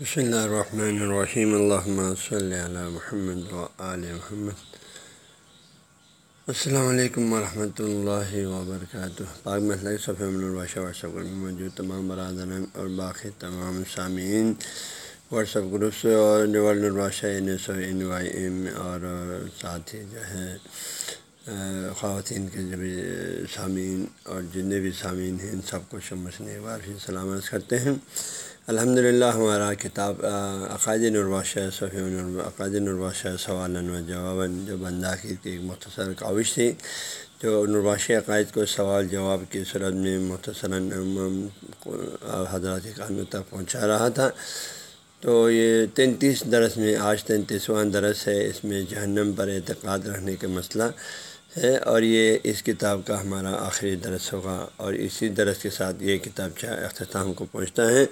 بسم اللہ الرحمن الرحیم الحمۃ صلی علی محمد علیہ محمد السلام علیکم ورحمۃ اللہ وبرکاتہ پاک مسئلہ صفحہ الباشہ واٹس ایپ میں موجود تمام برادران اور باقی تمام سامعین واٹس ایپ گروپ سے اور الباشہ N S N Y M اور ساتھ ہی جو ہے خواتین کے جو بھی سامعین اور جتنے بھی سامعین ہیں ان سب کو شمس نے بار پھر سلامت کرتے ہیں الحمد للہ ہمارا کتاب عقائد نرباشہ صفی عقائد نرباشہ سوال و جواب جو بندہ کی ایک مختصر کاوش تھی، جو نرباشہ عقائد کو سوال جواب کی صورت میں مختصر حضرات قانون تک پہنچا رہا تھا۔ تو یہ تینتیس درس میں، آج تینتیسواں درس ہے، اس میں جہنم پر اعتقاد رکھنے کا مسئلہ ہے، اور یہ اس کتاب کا ہمارا آخری درس ہوگا، اور اسی درس کے ساتھ یہ کتاب چاہ اختتام کو پہنچتا ہے۔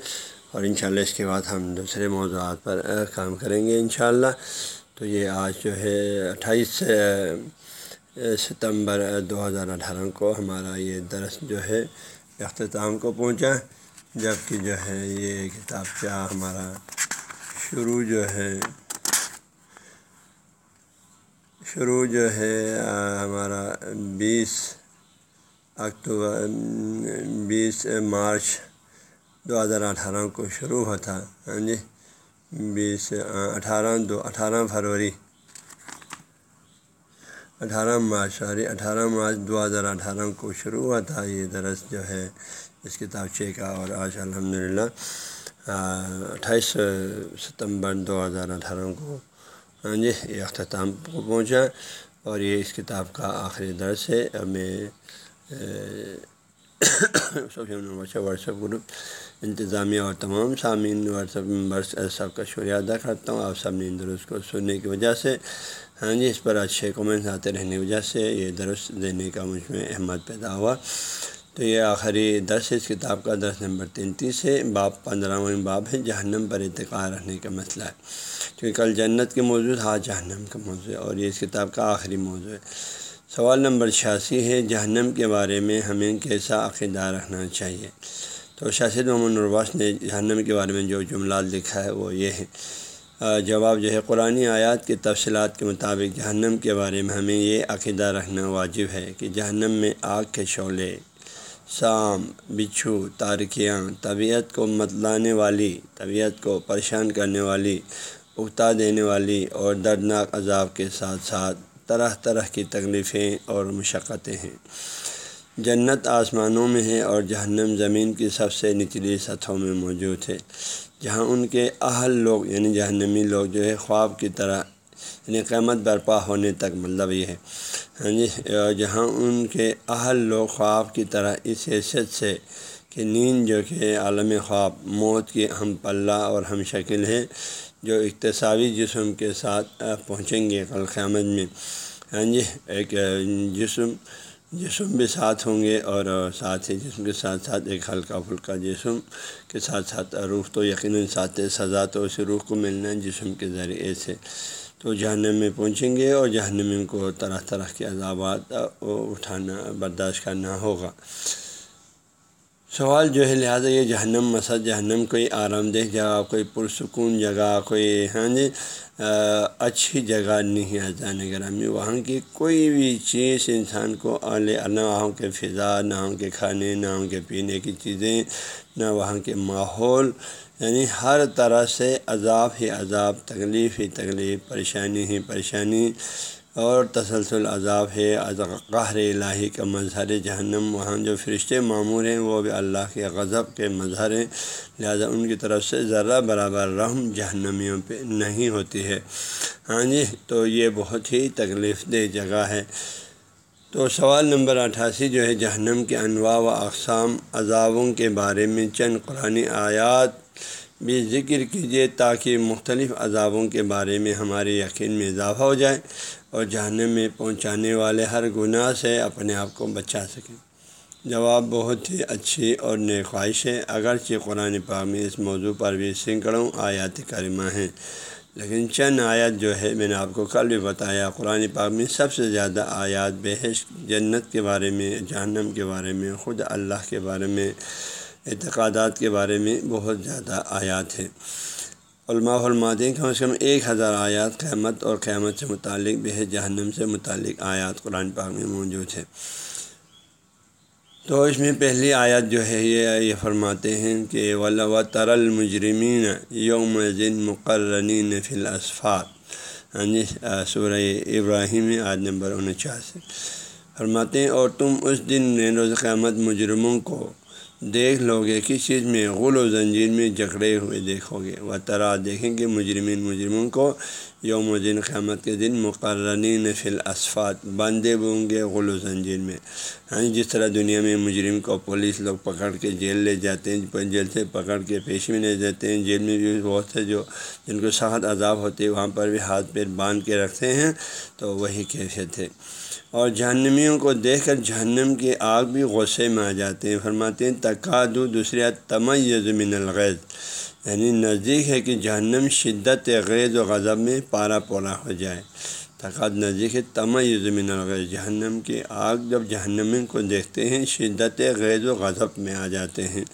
اور انشاءاللہ اس کے بعد ہم دوسرے موضوعات پر کام کریں گے انشاءاللہ۔ تو یہ آج جو ہے اٹھائیس ستمبر دو ہزار اٹھارہ کو ہمارا یہ درس جو ہے اختتام کو پہنچا۔ جبکہ جو ہے یہ کتاب کیا ہمارا شروع جو ہے، شروع جو ہے ہمارا بیس اکتوبر، بیس مارچ دو ہزار اٹھارہ کو شروع ہوا تھا ہاں جی بیس، اٹھارہ، دو، اٹھارہ فروری، اٹھارہ مارچ، سوری، اٹھارہ مارچ دو ہزار اٹھارہ کو شروع ہوا تھا یہ درس جو ہے، اس کتابچے کا، اور آج الحمد للہ اٹھائیس ستمبر دو ہزار اٹھارہ کو ہاں جی یہ اختتام کو پہنچا، اور یہ اس کتاب کا آخری درس ہے میں واٹس ایپ گروپ، انتظامیہ اور تمام سامعین واٹسپ ممبرس سب کا شکریہ ادا کرتا ہوں، آپ سب نے ان درست کو سننے کی وجہ سے۔ ہاں جی اس پر اچھے کمنٹس آتے رہنے کی وجہ سے یہ درست دینے کا مجھ میں احمد پیدا ہوا۔ تو یہ آخری درس اس کتاب کا درس نمبر تینتیس ہے۔ باب پندرہویں باب ہے، جہنم پر اتقاء رکھنے کا مسئلہ ہے۔ کیونکہ کل جنت کے موضوع ہاں جہنم کا موضوع ہے اور یہ اس کتاب کا آخری موضوع ہے۔ سوال نمبر چھیاسی ہے، جہنم کے بارے میں ہمیں کیسا عقیدہ رکھنا چاہیے؟ تو شاشد محمد نرواس نے جہنم کے بارے میں جو جملات لکھا ہے وہ یہ ہے۔ جواب جو ہے، قرآن آیات کی تفصیلات کے مطابق جہنم کے بارے میں ہمیں یہ عقیدہ رکھنا واجب ہے کہ جہنم میں آگ کے شعلے، سام، بچھو، تارکیاں، طبیعت کو متلانے والی، طبیعت کو پریشان کرنے والی اگتا دینے والی اور دردناک عذاب کے ساتھ ساتھ طرح طرح کی تکلیفیں اور مشقتیں ہیں۔ جنت آسمانوں میں ہے اور جہنم زمین کی سب سے نچلی سطحوں میں موجود ہے۔ جہاں ان کے اہل لوگ یعنی جہنمی لوگ جو ہے خواب کی طرح یعنی قیمت برپا ہونے تک مطلب یہ ہے۔ ہاں جی جہاں ان کے اہل لوگ خواب کی طرح اس حیثیت سے کہ نیند جو کہ عالم خواب، موت کی ہم پلہ اور ہم شکل ہے جو اقتصابی جسم کے ساتھ پہنچیں گے کل قیامت میں۔ ہاں جی ایک جسم جسم بھی ساتھ ہوں گے اور ساتھ ہی جسم کے ساتھ ساتھ ایک ہلکا پھلکا جسم کے ساتھ ساتھ روح تو یقیناً ساتھ سزا تو اسی روح کو ملنا ہے جسم کے ذریعے سے۔ تو جہنم میں پہنچیں گے اور جہنم کو طرح طرح کے عذابات اٹھانا، برداشت کرنا ہوگا۔ سوال جو ہے، لہٰذا یہ جہنم مسد جہنم کوئی آرام دہ جگہ، کوئی پرسکون جگہ، کوئی ہاں جی اچھی جگہ نہیں ہے جانے گرامی وہاں کی کوئی بھی چیز انسان کو نہ وہاں کے فضا، نہ وہاں کے کھانے، نہ وہاں کے پینے کی چیزیں، نہ وہاں کے ماحول یعنی ہر طرح سے عذاب ہی عذاب، تکلیف ہی تکلیف، پریشانی ہی پریشانی۔ اور تسلسل عذاب ہے قہر الہی کا مظہر جہنم۔ وہاں جو فرشتے معمور ہیں، وہ بھی اللہ کے غضب کے مظہر ہیں۔ لہذا ان کی طرف سے ذرہ برابر رحم جہنمیوں پہ نہیں ہوتی ہے۔ ہاں جی تو یہ بہت ہی تکلیف دہ جگہ ہے۔ تو سوال نمبر اٹھاسی جو ہے، جہنم کے انواع و اقسام عذابوں کے بارے میں چند قرآن آیات بھی ذکر کیجیے تاکہ مختلف عذابوں کے بارے میں ہمارے یقین میں اضافہ ہو جائے۔ اور جہنم میں پہنچانے والے ہر گناہ سے اپنے آپ کو بچا سکیں۔ جواب بہت ہی اچھی اور نیک خواہش ہے۔ اگرچہ قرآن پاک میں اس موضوع پر بھی سنکڑوں آیات کریمہ ہیں، لیکن چند آیات جو ہے، میں نے آپ کو کل بھی بتایا۔ قرآن پاک میں سب سے زیادہ آیات بحث جنت کے بارے میں، جہنم کے بارے میں، خود اللہ کے بارے میں، اعتقادات کے بارے میں بہت زیادہ آیات ہیں۔ علماء فرماتے ہیں کم از کم ایک ہزار آیات قیامت اور قیامت سے متعلق، بے جہنم سے متعلق آیات قرآن پاک میں موجود ہے تو اس میں پہلی آیت جو ہے، یہ یہ فرماتے ہیں کہ ولا و ترل مجرمین یوم ذن مقررین فی الاسفات ہاں جی سورہ ابراہیم آج نمبر انچاس۔ فرماتے ہیں، اور تم اس دن یعنی روز قیامت مجرموں کو دیکھ لو گے کس چیز میں غل و زنجیر میں جکڑے ہوئے دیکھو گے۔ وہ طرح دیکھیں گے مجرمین مجرموں کو۔ یوم دن قیامت کے دن مقررین فی الاسفات باندھے ہوں گے غل و زنجیر میں۔ ہاں جس طرح دنیا میں مجرم کو پولیس لوگ پکڑ کے جیل لے جاتے ہیں جیل سے پکڑ کے پیش میں لے جاتے ہیں، جیل میں بھی بہت سے جو جن کو سخت عذاب ہوتے ہیں، وہاں پر بھی ہاتھ پیر باندھ کے رکھتے ہیں۔ تو وہی کیفیت ہے۔ اور جہنمیوں کو دیکھ کر جہنم کی آگ بھی غصے میں آ جاتے ہیں۔ فرماتے ہیں تقادو دوسری تمیز من الغیظ۔ یعنی نزدیک ہے کہ جہنم شدت غیظ و غضب میں پارا پورا ہو جائے۔ تقاد نزدیک ہے، تمیز من الغیظ۔ جہنم کی آگ جب جہنمی کو دیکھتے ہیں، شدت غیظ و غضب میں آ جاتے ہیں۔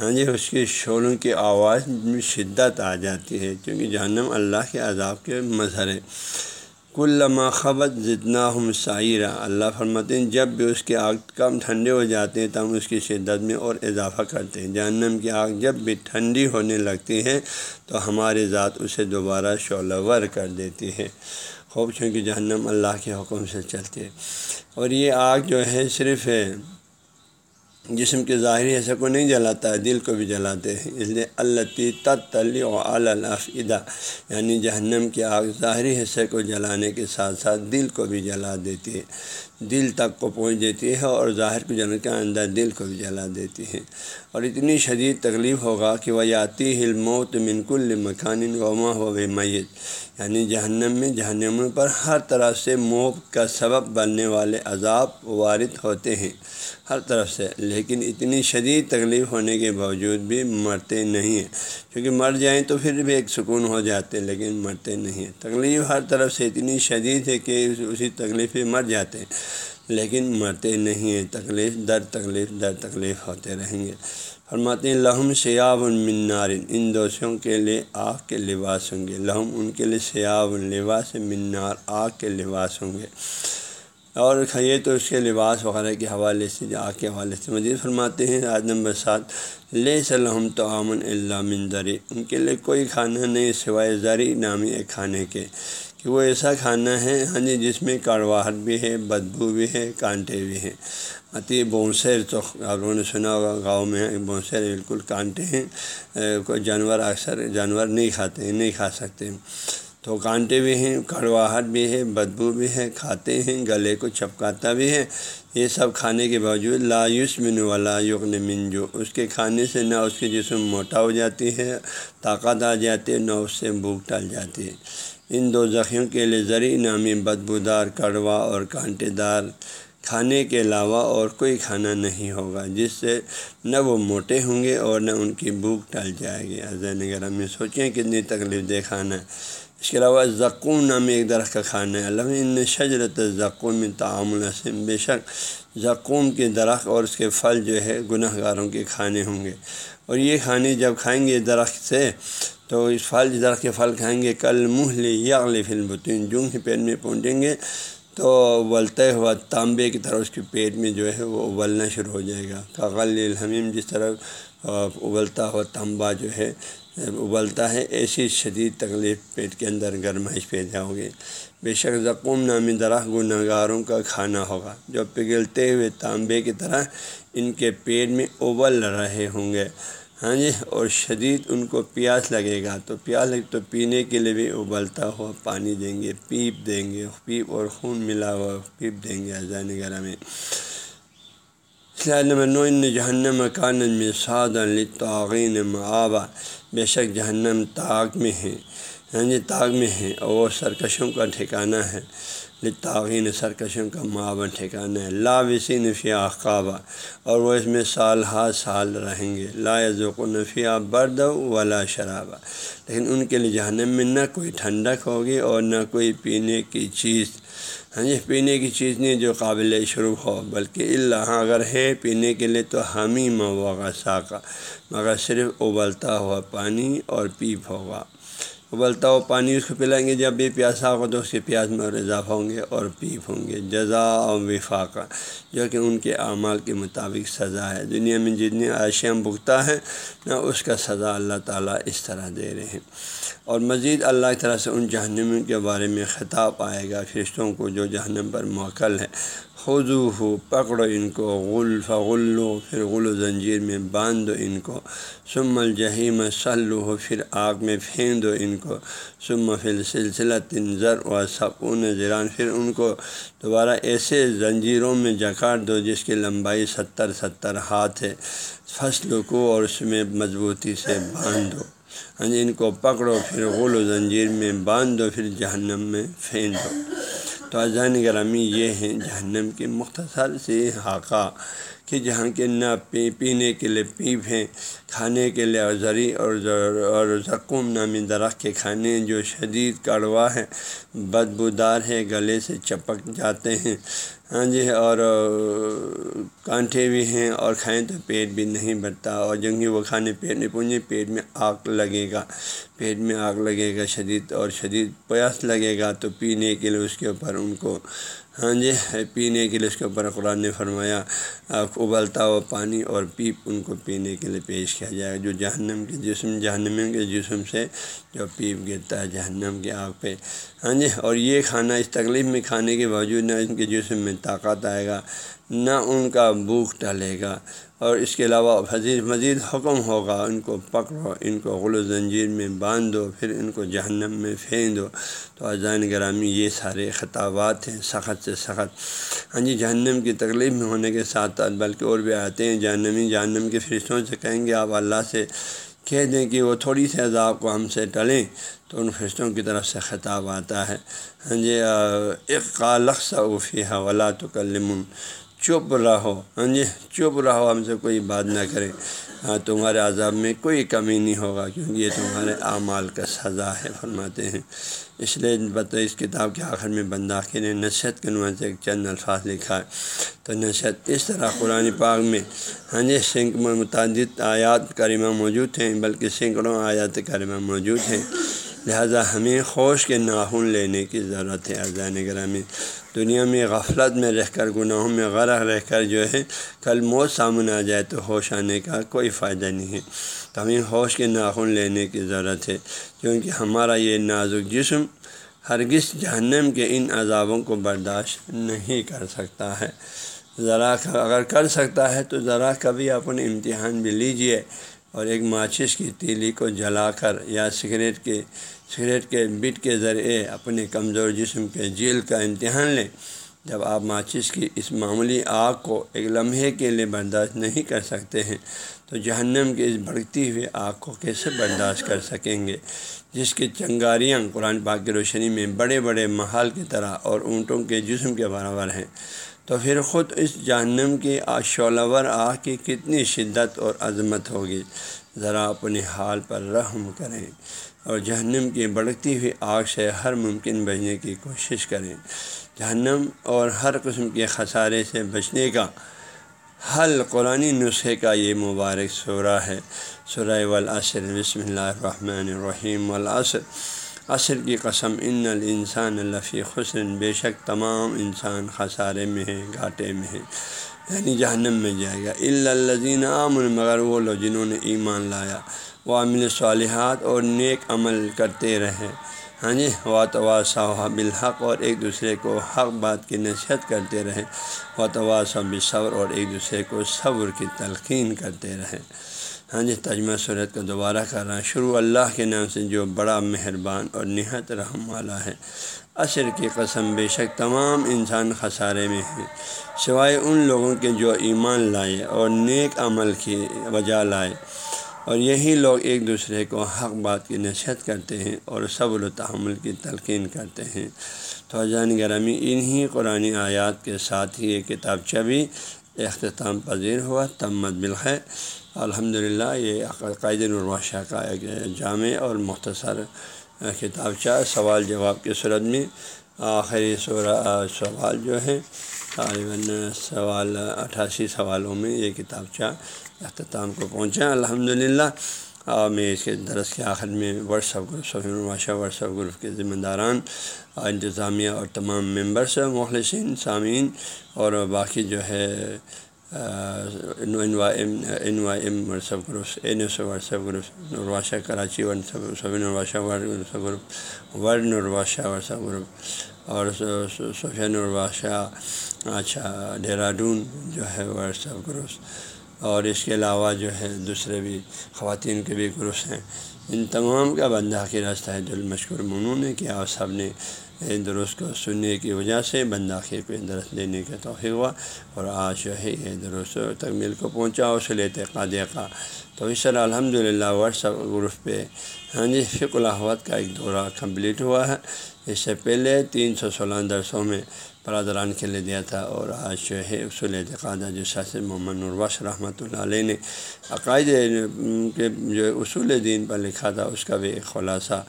ہاں جی اس کی شوروں کی آواز میں شدت آ جاتی ہے، کیونکہ جہنم اللہ کے عذاب کے مظہر ہے۔ کل خبت جتنا ہم سائرہ اللہ فرماتے ہیں، جب بھی اس کے آگ کم ٹھنڈے ہو جاتے ہیں، تب اس کی شدت میں اور اضافہ کرتے ہیں۔ جہنم کی آگ جب بھی ٹھنڈی ہونے لگتی ہے تو ہماری ذات اسے دوبارہ شعلہ کر دیتی ہے۔ خوب، چونکہ جہنم اللہ کے حکم سے چلتی ہے۔ اور یہ آگ جو ہے، صرف جسم کے ظاہری حصے کو نہیں جلاتا ہے، دل کو بھی جلاتے ہیں۔ اس لیے اللہ تلی و الفیدہ یعنی جہنم کی آگ ظاہری حصے کو جلانے کے ساتھ ساتھ دل کو بھی جلا دیتی ہے۔ دل تک کو پہنچ دیتی ہے اور ظاہر کو جلانے کے اندر دل کو بھی جلا دیتی ہے۔ اور اتنی شدید تکلیف ہوگا کہ وہ یاتی ہل موت منکل مکان وما ہو میت یعنی جہنم میں، جہنم پر ہر طرح سے موت کا سبب بننے والے عذاب وارد ہوتے ہیں، ہر طرف سے۔ لیکن اتنی شدید تکلیف ہونے کے باوجود بھی مرتے نہیں ہیں۔ کیونکہ مر جائیں تو پھر بھی ایک سکون ہو جاتے لیکن مرتے نہیں ہیں۔ تکلیف ہر طرف سے اتنی شدید ہے کہ اسی تکلیف میں مر جاتے ہیں، لیکن مرتے نہیں ہیں۔ تکلیف، در تکلیف در تکلیف ہوتے رہیں گے۔ فرماتے ہیں لہم سیاب المنارن ان دوستوں کے لیے آگ کے لباس ہوں گے۔ لہم ان کے لیے سیاب لباس منار آگ کے لباس ہوں گے۔ اور کھائیے تو اس کے لباس وغیرہ کے حوالے سے، آگ کے حوالے سے مزید فرماتے ہیں۔ آج نمبر سات لے سلحم تو امن اللہ منظری ان کے لیے کوئی کھانا نہیں سوائے زری نامی ایک کھانے کے۔ کہ وہ ایسا کھانا ہے ہاں جی جس میں کڑواہٹ بھی ہے، بدبو بھی ہے، کانٹے بھی ہیں۔ اتی بونسیر تو آپ لوگوں نے سنا ہوگا، گاؤں میں بونسیر بالکل کانٹے ہیں۔ کوئی جانور اکثر جانور نہیں کھاتے ہیں نہیں کھا سکتے۔ تو کانٹے بھی ہیں کڑواہٹ بھی ہے، بدبو بھی ہے، کھاتے ہیں، گلے کو چپکاتا بھی ہے۔ یہ سب کھانے کے باوجود لا من والا یغن من جو۔ اس کے کھانے سے نہ اس کے جسم موٹا ہو جاتی ہے، طاقت آ جاتی ہے، نہ اس سے بھوک ٹل جاتی ہے۔ ان دو زخیوں کے لیے زرعی نامی بدبودار کڑوا اور کانٹے دار کھانے کے علاوہ اور کوئی کھانا نہیں ہوگا، جس سے نہ وہ موٹے ہوں گے اور نہ ان کی بھوک ٹل جائے گی۔ عظین نگر میں سوچیں کتنی تکلیف دہ کھانا ہے۔ اس کے علاوہ زکون نامی ایک درخت کا کھانا ہے۔ اللہ ان شجرت زکون میں تعام السم بے شک زکون کے درخت اور اس کے پھل جو ہے گناہ گاروں کے کھانے ہوں گے۔ اور یہ کھانے جب کھائیں گے درخت سے تو اس پھل جی درخت کے پھل کھائیں گے، کل منہ لے یا اگلے فلم جوں ہی پیٹ میں پہنچیں گے تو ابلتے ہوا تانبے کی طرح اس کے پیٹ میں جو ہے وہ ابلنا شروع ہو جائے گا۔ کاغل الحمیم جس طرح ابلتا ہوا تانبا جو ہے، ابلتا ہے، ایسی شدید تکلیف پیٹ کے اندر گرمائش پیدا ہوگی۔ بے شک زقوم نامی درخت گناہ گاروں کا کھانا ہوگا۔ جو پگھلتے ہوئے تانبے کی طرح ان کے پیٹ میں ابل رہے ہوں گے۔ ہاں جی اور شدید ان کو پیاس لگے گا۔ تو پیاس لگے، تو پینے کے لیے بھی ابلتا ہوا پانی دیں گے، پیپ دیں گے، پیپ اور خون ملا ہوا پیپ دیں گے۔ اذان گرہ میں۔ نمبر نو، ان جہنم مکان میں سعد الطاغین معابہ بے شک جہنم طاق میں ہے ہاں جی طاق میں ہے اور وہ سرکشوں کا ٹھکانہ ہے۔ لطاغین سرکشوں کا معاون ٹھکانا ہے۔ لا وسین فیا قابہ اور وہ اس میں سال ہا سال رہیں گے۔ لا ذوق و نفیہ برد ولا شرابہ لیکن ان کے لیے جہنم میں نہ کوئی ٹھنڈک ہوگی اور نہ کوئی پینے کی چیز۔ ہاں جی پینے کی چیز نہیں جو قابل شروع ہو، بلکہ اللہ ہاں اگر ہے پینے کے لیے تو ہمیں مواقع ساکا مگر صرف ابلتا ہوا پانی اور پیپ ہوگا۔ ابلتا ہوا پانی اس کو پلائیں گے جب بھی پیاسا ہو تو اس کے پیاس میں اور اضافہ ہوں گے اور پیپ ہوں گے جزا اور وفاقہ جو کہ ان کے اعمال کے مطابق سزا ہے۔ دنیا میں جتنی اشیاء بھگتا ہے نہ اس کا سزا اللہ تعالیٰ اس طرح دے رہے ہیں۔ اور مزید اللہ کی طرح سے ان جہنم کے بارے میں خطاب آئے گا، فرشتوں کو جو جہنم پر موکل ہے خضو ہو پکڑو ان کو، غل، فغلو، پھر غل و زنجیر میں باندھ دو ان کو سم الجہیم سلو ہو پھر آگ میں پھینک دو ان کو سم فل سلسلہ تنظر و سکون زیران پھر ان کو دوبارہ ایسے زنجیروں میں جکار دو جس کی لمبائی ستر ستر ہاتھ ہے، فصل کو اور اس میں مضبوطی سے باندھ دو ہاں جی، ان کو پکڑو، پھر غل و زنجیر میں باندھ دو پھر جہنم میں پھینک دو تو اذان گرامی یہ ہیں جہنم کی مختصر سی حاقہ کہ جہاں کے نہ پی، پینے کے لیے پیپ ہیں، کھانے کے لیے زری اور اور زکوم نامی درخت کے کھانے جو شدید کڑوا ہے بدبودار ہے گلے سے چپک جاتے ہیں۔ ہاں جی اور کانٹے بھی ہیں اور کھائیں تو پیٹ بھی نہیں بھرتا اور جنگی وہ کھانے پیٹ نہیں پونجے، پیٹ میں آگ لگے گا۔ پیٹ میں آگ لگے گا، شدید اور شدید پیاس لگے گا، تو پینے کے لیے اس کے اوپر ان کو ہاں جی پینے کے لیے اس کے اوپر قرآن نے فرمایا ابلتا ہوا پانی اور پیپ ان کو پینے کے لیے پیش کیا جائے گا، جو جہنم کے جسم جہنم کے جسم سے جو پیپ گرتا ہے، جہنم کی آگ پہ۔ ہاں جی اور یہ کھانا اس تکلیف میں کھانے کے باوجود نہ ان کے جسم میں طاقت آئے گا، نہ ان کا بھوک ٹالے گا۔ اور اس کے علاوہ حضیر مزید حکم ہوگا۔ ان کو پکڑو، ان کو غل و زنجیر میں باندھ دو پھر ان کو جہنم میں پھینک دو تو اذان گرامی یہ سارے خطابات ہیں، سخت سے سخت۔ ہاں جی جہنم کی تکلیف میں ہونے کے ساتھ ساتھ بلکہ اور بھی آتے ہیں۔ جہنمی، جہنم کے فرشتوں سے کہیں گے، آپ اللہ سے کہہ دیں کہ وہ تھوڑی سی عذاب کو ہم سے ٹلیں۔ تو ان فرشتوں کی طرف سے خطاب آتا ہے۔ ہاں جی ایک قالق اوفی حوالہ تو چپ رہو ہاں جی؟ چپ رہو، ہم سے کوئی بات نہ کرے۔ ہاں تمہارے عذاب میں کوئی کمی نہیں ہوگا، کیونکہ یہ تمہارے اعمال کا سزا ہے، فرماتے ہیں۔ اس لیے بتا اس کتاب کے آخر میں بنداخی نے نصیحت کے نمائن سے ایک چند الفاظ لکھا ہے۔ تو نصیحت اس طرح قرآن پاک میں ہاں جی سنکھ میں متعدد آیات کریمہ موجود ہیں، بلکہ سینکڑوں آیات کریمہ موجود ہیں۔ لہذا ہمیں خوش کے ناخن لینے کی ضرورت ہے اذان گرامی دنیا میں غفلت میں رہ کر، گناہوں میں غرق رہ کر جو ہے، کل موت سامنے آ جائے تو ہوش آنے کا کوئی فائدہ نہیں ہے۔ تو ہمیں ہوش کے ناخن لینے کی ضرورت ہے، کیونکہ ہمارا یہ نازک جسم ہرگز جہنم کے ان عذابوں کو برداشت نہیں کر سکتا ہے۔ ذرا اگر کر سکتا ہے تو ذرا کبھی اپنے امتحان بھی لیجیے اور ایک ماچس کی تیلی کو جلا کر یا سگریٹ کے سگریٹ کے بٹ کے ذریعے اپنے کمزور جسم کے جیل کا امتحان لیں۔ جب آپ ماچس کی اس معمولی آگ کو ایک لمحے کے لیے برداشت نہیں کر سکتے ہیں، تو جہنم کی اس بڑھتی ہوئی آگ کو کیسے برداشت کر سکیں گے؟ جس کی چنگاریاں قرآن پاک کی روشنی میں بڑے بڑے محال کی طرح اور اونٹوں کے جسم کے برابر ہیں۔ تو پھر خود اس جہنم کی شعلور آگ کی کتنی شدت اور عظمت ہوگی؟ ذرا اپنے حال پر رحم کریں۔ اور جہنم کی بڑھتی ہوئی آگ سے ہر ممکن بچنے کی کوشش کریں۔ جہنم اور ہر قسم کے خسارے سے بچنے کا حل قرآن نسخے کا یہ مبارک سورہ ہے۔ سورہ والعصر، بسم اللہ الرحمن الرحیم۔ والعصر، عصر کی قسم، ان الانسان الفی خسن بے شک تمام انسان خسارے میں ہے گھاٹے میں ہے یعنی جہنم میں جائے گا۔ الزین عام مگر وہ لوگ جنہوں نے ایمان لایا۔ وہ عامل صالحات اور نیک عمل کرتے رہے۔ ہاں جی و تواسا بالحق اور ایک دوسرے کو حق بات کی نصیحت کرتے رہے۔ و تواسا صبر اور ایک دوسرے کو صبر کی تلقین کرتے رہے۔ ہاں جی تجمہ صورت کو دوبارہ کر رہا شروع اللہ کے نام سے جو بڑا مہربان اور نہایت رحم والا ہے۔ عصر کی قسم بے شک تمام انسان خسارے میں ہیں۔ سوائے ان لوگوں کے جو ایمان لائے اور نیک عمل کی وجہ لائے۔ اور یہی لوگ ایک دوسرے کو حق بات کی نصیحت کرتے ہیں اور صبر و تحمل کی تلقین کرتے ہیں۔ تو جان گرامی انہی قرآن آیات کے ساتھ ہی یہ کتاب بھی اختتام پذیر ہوا، تمت بل ہے الحمد للہ یہ عقائد الرباشہ کا ایک جامع اور مختصر کتابچہ سوال جواب کی صورت میں۔ آخری سوال جو ہے طالباً سوال، اٹھاسی سوالوں میں یہ کتابچہ اختتام کو پہنچا الحمد للہ اور میں اس کے درس کے آخر میں واٹس ایپ گروپ سفین الباشہ واٹس ایپ گروپ کے ذمہ داران انتظامیہ اور تمام ممبرس، مخلصین، سامعین اور باقی جو ہے N Y M N WhatsApp groups N S WhatsApp group نرواشہ Karachi سفین الباشہ واٹس ایپ گروپ ورڈ نرواشہ واٹس ایپ گروپ اور سفین الباشہ اچھا دہرادون جو ہے واٹس ایپ گروپس اور اس کے علاوہ جو ہے دوسرے بھی خواتین کے بھی گروپس ہیں۔ ان تمام کا بندہ کی راستہ ہے دل مشکور منون ہے کہ آپ سب نے درست کو سننے کی وجہ سے بندہ خیر کو درست دینے کا توفیق ہوا اور آج جو ہے یہ درست تکمیل کو پہنچا اس لیتے قادیہ کا تو اس طرح الحمد للہ واٹس ایپ گروپ پہ ہاں جی فک الحوت کا ایک دورہ کمپلیٹ ہوا ہے۔ اس سے پہلے تین سو سولہ درسوں میں برادران کے لیے دیا تھا اور آج جو ہے اصول اعتقادہ جو شاست محمد نرواش رحمۃ اللہ علیہ نے عقائد کے جو اصول دین پر لکھا تھا، اس کا بھی ایک خلاصہ۔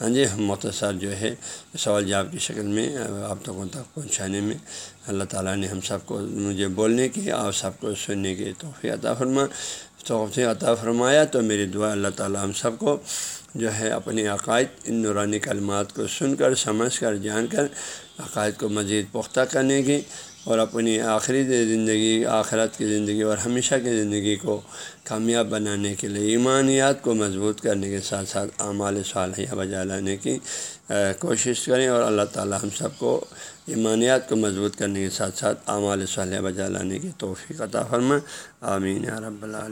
ہاں جی مختصر جو ہے سوال جواب کی شکل میں آپ لوگوں تک پہنچانے میں اللہ تعالیٰ نے ہم سب کو مجھے بولنے کی، آپ سب کو سننے کی توفیع عطا فرما توفیع عطا فرمایا۔ تو میری دعا اللہ تعالیٰ ہم سب کو جو ہے اپنی عقائد، ان نورانی کلمات کو سن کر، سمجھ کر، جان کر، عقائد کو مزید پختہ کرنے کی اور اپنی آخری زندگی، آخرت کی زندگی اور ہمیشہ کی زندگی کو کامیاب بنانے کے لیے، ایمانیات کو مضبوط کرنے کے ساتھ ساتھ اعمال صالحیہ بجا لانے کی کوشش کریں اور اللہ تعالی ہم سب کو ایمانیات کو مضبوط کرنے کے ساتھ ساتھ اعمال صالحہ بجا لانے کی توفیق عطا فرما آمین رب العالمین۔